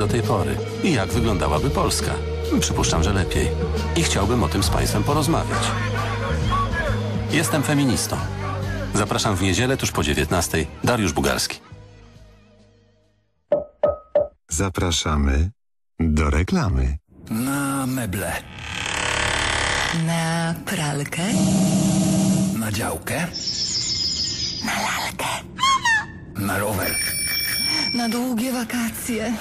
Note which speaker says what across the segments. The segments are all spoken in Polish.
Speaker 1: do tej pory i jak wyglądałaby Polska. Przypuszczam, że lepiej. I chciałbym o tym z Państwem porozmawiać. Jestem feministą. Zapraszam w niedzielę tuż po 19. Dariusz Bugarski.
Speaker 2: Zapraszamy do reklamy.
Speaker 3: Na meble.
Speaker 4: Na pralkę?
Speaker 3: Na działkę.
Speaker 4: Na lalkę?
Speaker 3: Na rower.
Speaker 4: Na długie wakacje?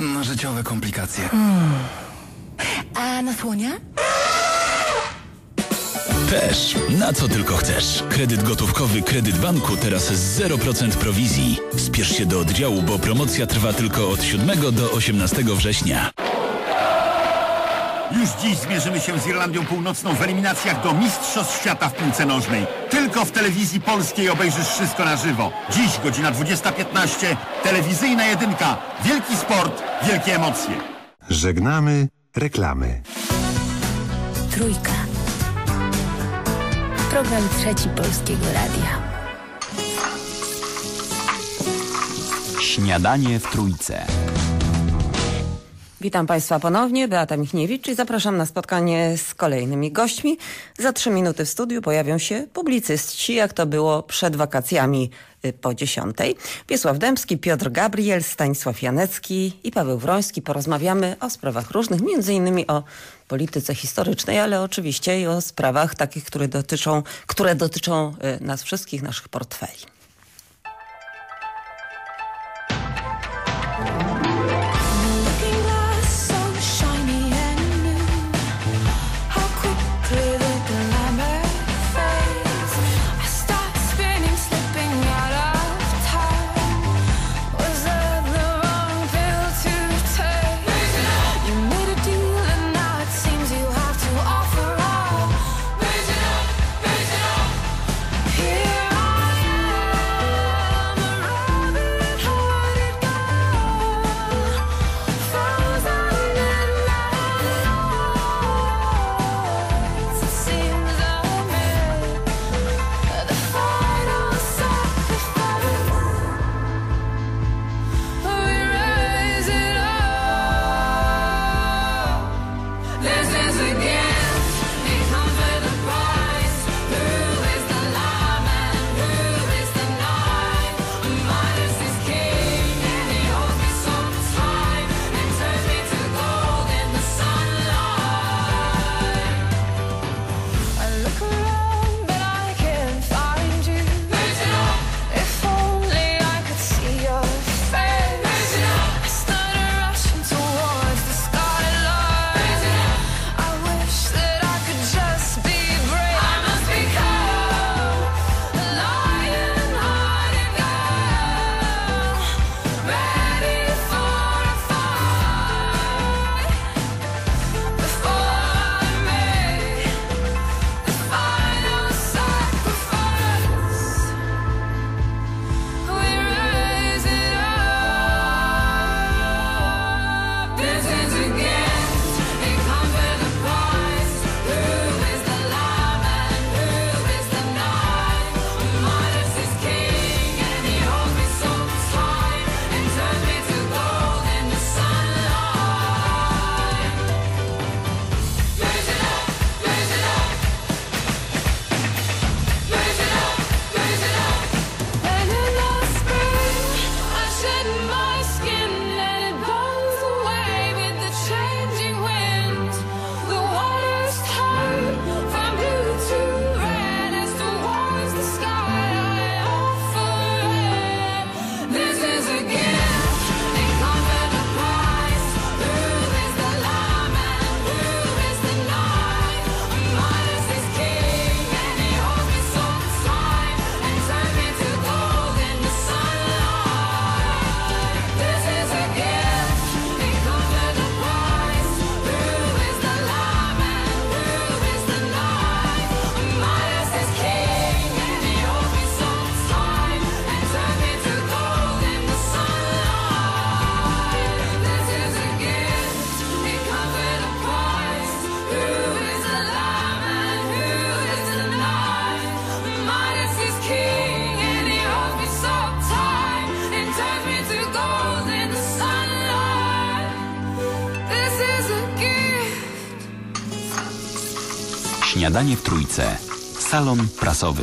Speaker 3: Na życiowe komplikacje.
Speaker 4: A na słonia?
Speaker 5: Też. Na co tylko chcesz. Kredyt gotówkowy Kredyt Banku teraz z 0% prowizji. Spiesz się do oddziału, bo promocja trwa tylko od 7 do 18 września.
Speaker 6: Już dziś zmierzymy się z Irlandią Północną w eliminacjach do Mistrzostw Świata w piłce nożnej. Tylko w telewizji polskiej obejrzysz wszystko na żywo. Dziś godzina 20.15. Telewizyjna jedynka. Wielki sport, wielkie emocje.
Speaker 2: Żegnamy reklamy.
Speaker 7: Trójka. Program trzeci Polskiego Radia.
Speaker 8: Śniadanie w Trójce.
Speaker 9: Witam Państwa ponownie, Beata Michniewicz i zapraszam na spotkanie z kolejnymi gośćmi. Za trzy minuty w studiu pojawią się publicyści, jak to było przed wakacjami y, po dziesiątej. Wiesław Dębski, Piotr Gabriel, Stanisław Janecki i Paweł Wroński. Porozmawiamy o sprawach różnych, między innymi o polityce historycznej, ale oczywiście i o sprawach takich, które dotyczą, które dotyczą y, nas wszystkich, naszych portfeli.
Speaker 5: Śniadanie w Trójce. Salon prasowy.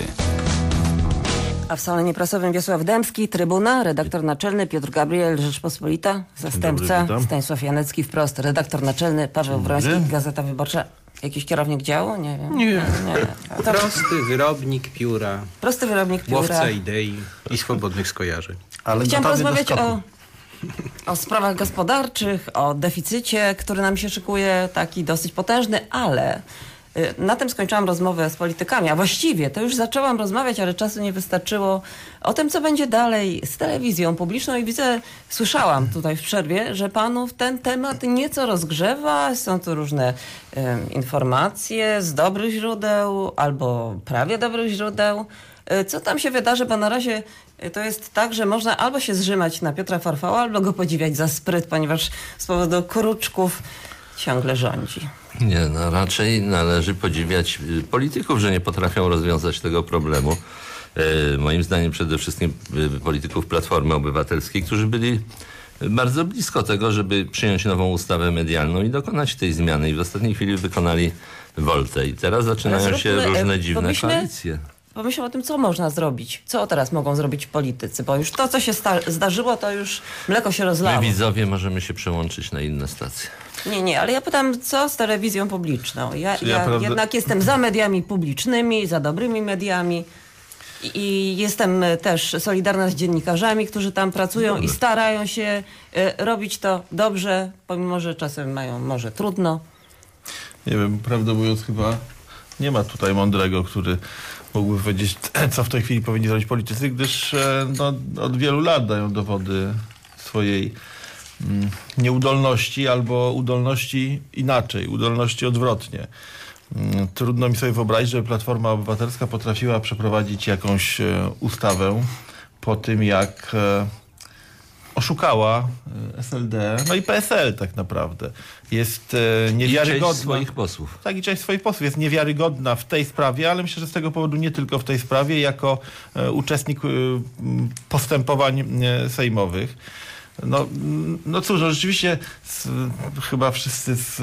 Speaker 9: A w salonie prasowym Wiesław Dębski, Trybuna, redaktor naczelny Piotr Gabriel, Rzeczpospolita, zastępca
Speaker 8: witam.
Speaker 9: Stanisław Janecki, wprost, redaktor naczelny Paweł Wroński, Gazeta Wyborcza. Jakiś kierownik działu? Nie wiem.
Speaker 8: Nie.
Speaker 9: nie. To
Speaker 8: Prosty wyrobnik pióra,
Speaker 9: prosty wyrobnik pióra.
Speaker 8: łowca idei i swobodnych skojarzeń.
Speaker 3: Ale
Speaker 9: Chciałam porozmawiać o, o sprawach gospodarczych, o deficycie, który nam się szykuje, taki dosyć potężny, ale na tym skończyłam rozmowę z politykami, a właściwie to już zaczęłam rozmawiać, ale czasu nie wystarczyło, o tym, co będzie dalej z telewizją publiczną i widzę, słyszałam tutaj w przerwie, że panów ten temat nieco rozgrzewa, są tu różne em, informacje z dobrych źródeł albo prawie dobrych źródeł. Y, Co tam się wydarzy, bo na razie y, to jest tak, że można albo się zrzymać na Piotra Farfała, albo go podziwiać za spryt, ponieważ z powodu kruczków ciągle rządzi.
Speaker 10: Nie, no raczej należy podziwiać y, polityków, że nie potrafią rozwiązać tego problemu. E, moim zdaniem przede wszystkim y, polityków Platformy Obywatelskiej, którzy byli bardzo blisko tego, żeby przyjąć nową ustawę medialną i dokonać tej zmiany i w ostatniej chwili wykonali woltę. I teraz zaczynają się
Speaker 9: zróbmy,
Speaker 10: różne
Speaker 9: e,
Speaker 10: dziwne koalicje.
Speaker 9: Pomyślmy o tym, co można zrobić. Co teraz mogą zrobić politycy, bo już to, co się zdarzyło, to już mleko się
Speaker 10: My
Speaker 9: rozlało.
Speaker 10: widzowie możemy się przełączyć na inne stacje.
Speaker 9: Nie, nie, ale ja pytam, co z telewizją publiczną? Ja, ja
Speaker 8: ja prawda-
Speaker 9: jednak jestem za mediami publicznymi, za dobrymi mediami. I- I jestem e, też solidarna z dziennikarzami, którzy tam pracują i starają się e, robić to dobrze, pomimo że czasem mają może trudno.
Speaker 11: Nie wiem, prawdę mówiąc chyba nie ma tutaj mądrego, który mógłby powiedzieć, co w tej chwili powinni zrobić politycy, gdyż e, no, od wielu lat dają dowody swojej mm, nieudolności albo udolności inaczej, udolności odwrotnie. Mm, Trudno mi sobie wyobrazić, żeby Platforma Obywatelska potrafiła przeprowadzić jakąś e, ustawę po tym, jak e, oszukała e, SLD, no i PSL tak naprawdę. Jest e,
Speaker 10: I
Speaker 11: niewiarygodna.
Speaker 10: część swoich posłów.
Speaker 11: Tak, i część swoich posłów jest niewiarygodna w tej sprawie, ale myślę, że z tego powodu nie tylko w tej sprawie, jako e, uczestnik postępowań sejmowych. No, no cóż, no rzeczywiście s, chyba wszyscy z